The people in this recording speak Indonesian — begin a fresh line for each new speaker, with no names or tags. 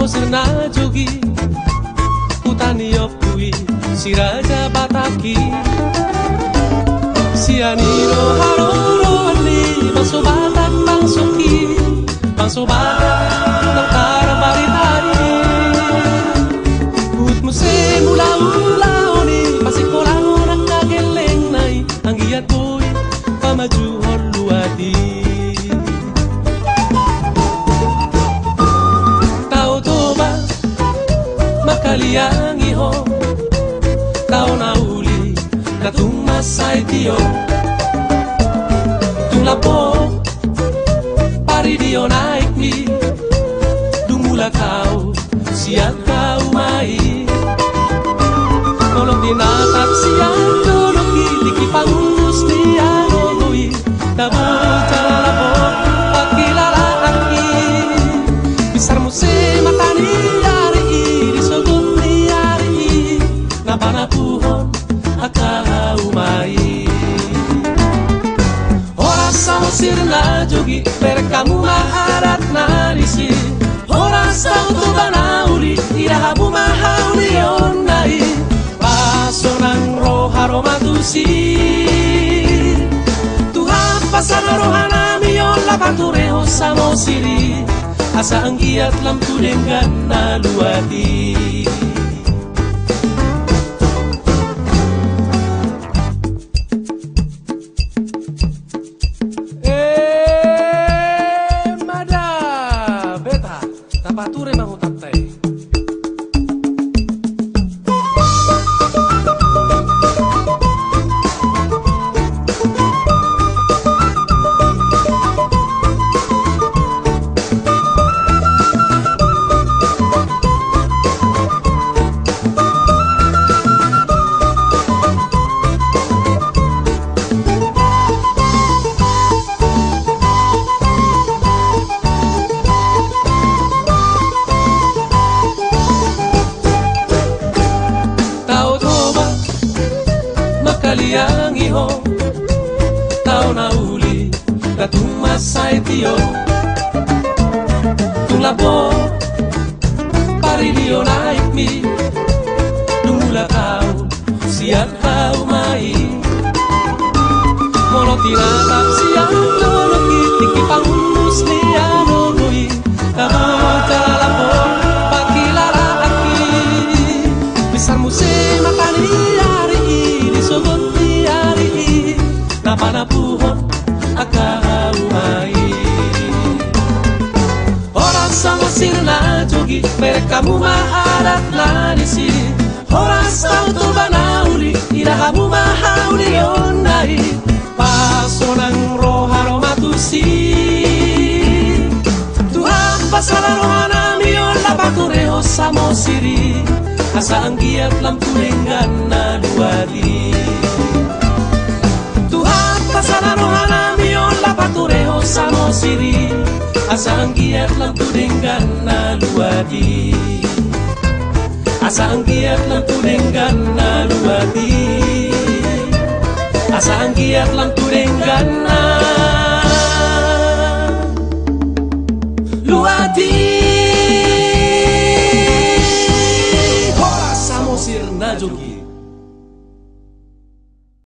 samo sirna jogi Utani opui siraja bataki. Sianiro haroro ali Bangso batak bangso ki Bangso batak Tentara baritari Ut muse mula ula Pasi kolang orang kageleng nai Anggiat boy Pamaju holuati Makaliang iho Tau nauli Katung masay tiyo Tung lapo sirna jogi per kamu maharat narisi. Ora sao tu banauli irahabu mahauli onai Paso nang roharo matusi Tuhan pasana rohana lapantureho samo siri Asa anggiat lampu dengan naluati बहातुरे में होता है makaliang iho Tao na uli labo parilio naik mi. Dumula kau siang kau mai. Mono tinatap Napana puhon akau mai Orang sama sirna jogi Mereka mu maharat nanisi. Orang sama tu banauli Irahamu mahauli onai Pasonang roharo matusi Tuhan pasala rohana lapakureho samo siri. Asa anggiat lampu dengan naluadi Pasala rohana miyon lapakureho samo siri. Asa anggiat lampu dengan naluadi Asa anggiat lampu dengan naluadi Asa anggiat lampu dengan naluadi Hora samosir na jogi